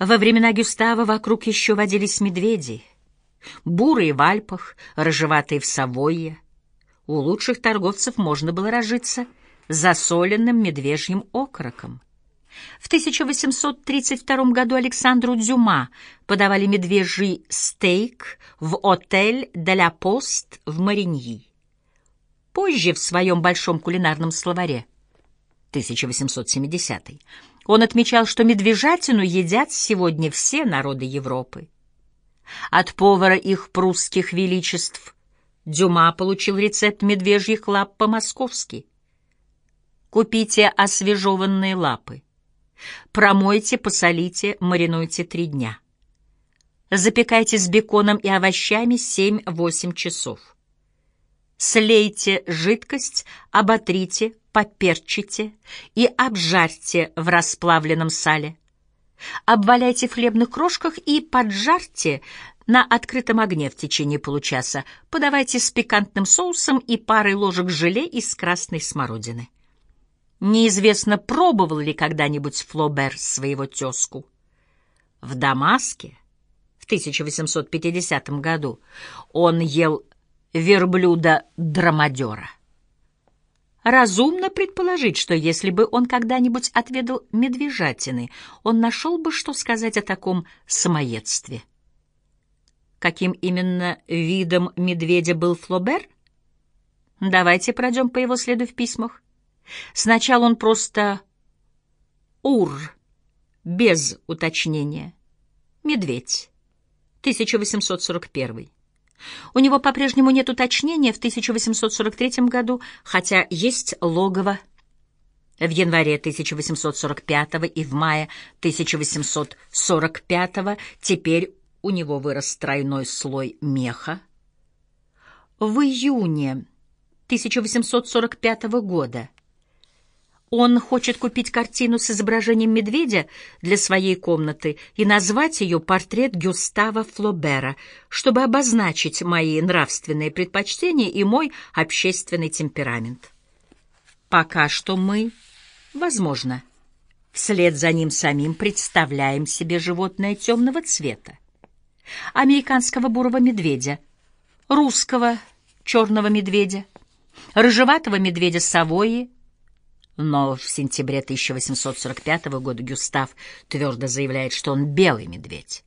Во времена Гюстава вокруг еще водились медведи, бурые в Альпах, рыжеватые в Савойе. У лучших торговцев можно было разжиться засоленным медвежьим окороком. В 1832 году Александру Дюма подавали медвежий стейк в отель «Де ла Пост» в Мариньи. Позже в своем большом кулинарном словаре 1870 он отмечал, что медвежатину едят сегодня все народы Европы. От повара их прусских величеств Дюма получил рецепт медвежьих лап по-московски. Купите освежеванные лапы. Промойте, посолите, маринуйте три дня. Запекайте с беконом и овощами 7-8 часов. Слейте жидкость, оботрите, поперчите и обжарьте в расплавленном сале. Обваляйте в хлебных крошках и поджарьте на открытом огне в течение получаса. Подавайте с пикантным соусом и парой ложек желе из красной смородины. Неизвестно, пробовал ли когда-нибудь Флобер своего тезку. В Дамаске в 1850 году он ел верблюда-драмадера. Разумно предположить, что если бы он когда-нибудь отведал медвежатины, он нашел бы, что сказать о таком самоедстве. Каким именно видом медведя был Флобер? Давайте пройдем по его следу в письмах. Сначала он просто Ур, без уточнения. Медведь. 1841. У него по-прежнему нет уточнения в 1843 году, хотя есть логово. В январе 1845 и в мае 1845 теперь у него вырос тройной слой меха. В июне 1845 года он хочет купить картину с изображением медведя для своей комнаты и назвать ее «Портрет Гюстава Флобера», чтобы обозначить мои нравственные предпочтения и мой общественный темперамент. Пока что мы, возможно, вслед за ним самим представляем себе животное темного цвета, американского бурого медведя, русского черного медведя, рыжеватого медведя Савойи, но в сентябре 1845 года Гюстав твердо заявляет, что он белый медведь.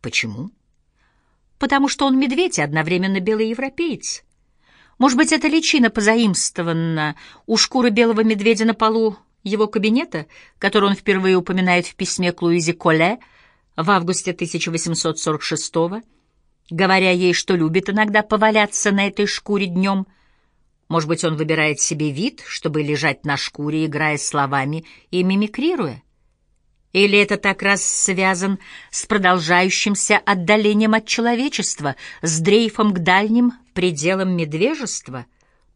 Почему? Потому что он медведь и одновременно белый европеец. Может быть, эта личина позаимствована у шкуры белого медведя на полу его кабинета, который он впервые упоминает в письме к Луизе Коле в августе 1846 говоря ей, что любит иногда поваляться на этой шкуре днем — может быть, он выбирает себе вид, чтобы лежать на шкуре, играя словами и мимикрируя? Или это так раз связан с продолжающимся отдалением от человечества, с дрейфом к дальним пределам медвежества?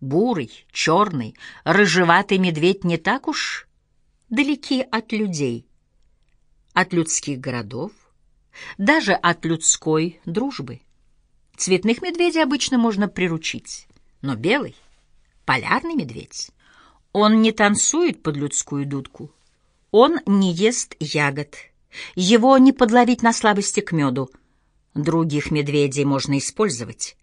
Бурый, черный, рыжеватый медведь не так уж далеки от людей, от людских городов, даже от людской дружбы. Цветных медведей обычно можно приручить, но белый Полярный медведь. Он не танцует под людскую дудку. Он не ест ягод. Его не подловить на слабости к меду. Других медведей можно использовать.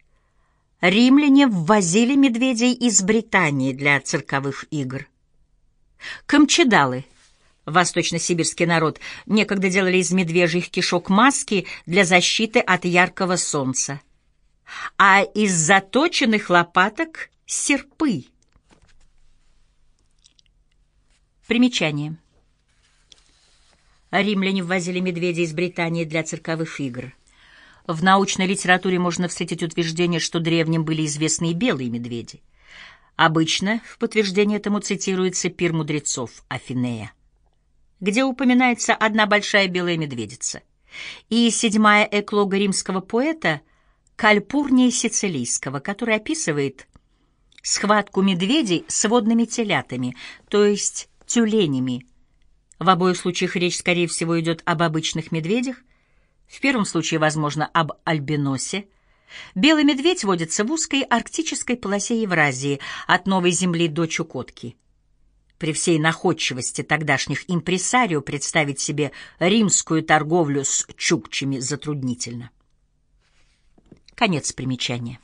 Римляне ввозили медведей из Британии для цирковых игр. Камчедалы, восточно-сибирский народ, некогда делали из медвежьих кишок маски для защиты от яркого солнца. А из заточенных лопаток серпы. Примечание. Римляне ввозили медведей из Британии для цирковых игр. В научной литературе можно встретить утверждение, что древним были известны и белые медведи. Обычно в подтверждение этому цитируется пир мудрецов Афинея, где упоминается одна большая белая медведица, и седьмая эклога римского поэта Кальпурния Сицилийского, который описывает схватку медведей с водными телятами, то есть тюленями. В обоих случаях речь, скорее всего, идет об обычных медведях. В первом случае, возможно, об альбиносе. Белый медведь водится в узкой арктической полосе Евразии от Новой Земли до Чукотки. при всей находчивости тогдашних импресарио представить себе римскую торговлю с чукчами затруднительно. Конец примечания.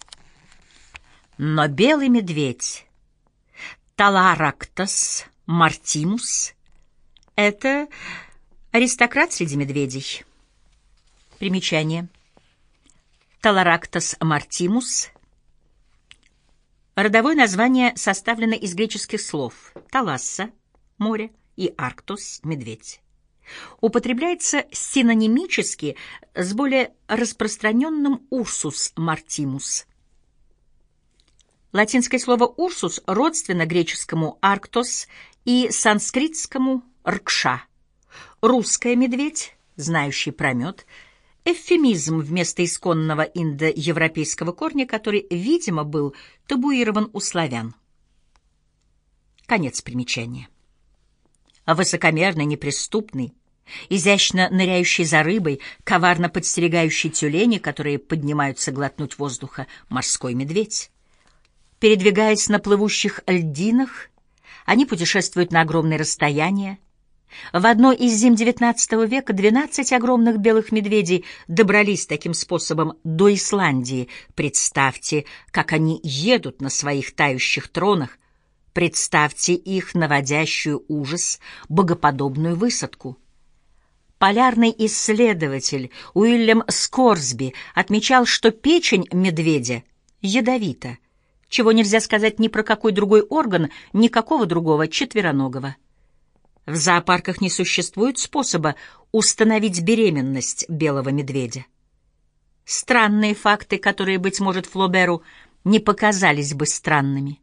Но белый медведь, Таларактос мартимус, это аристократ среди медведей. Примечание. Таларактос мартимус Родовое название составлено из греческих слов «таласса» — море и «арктос» — медведь. Употребляется синонимически с более распространенным «урсус мартимус». Латинское слово «урсус» родственно греческому «арктос» и санскритскому «ркша». Русское «медведь», знающий промет — эвфемизм вместо исконного индоевропейского корня, который, видимо, был табуирован у славян. Конец примечания. Высокомерный, неприступный, изящно ныряющий за рыбой, коварно подстерегающий тюлени, которые поднимаются глотнуть воздуха, морской медведь. Передвигаясь на плывущих льдинах, они путешествуют на огромные расстояния, в одной из зим XIX века 12 огромных белых медведей добрались таким способом до Исландии. Представьте, как они едут на своих тающих тронах. Представьте их наводящую ужас богоподобную высадку. Полярный исследователь Уильям Скорсби отмечал, что печень медведя ядовита, чего нельзя сказать ни про какой другой орган, никакого другого четвероногого. В зоопарках не существует способа установить беременность белого медведя. Странные факты, которые, быть может, Флоберу не показались бы странными.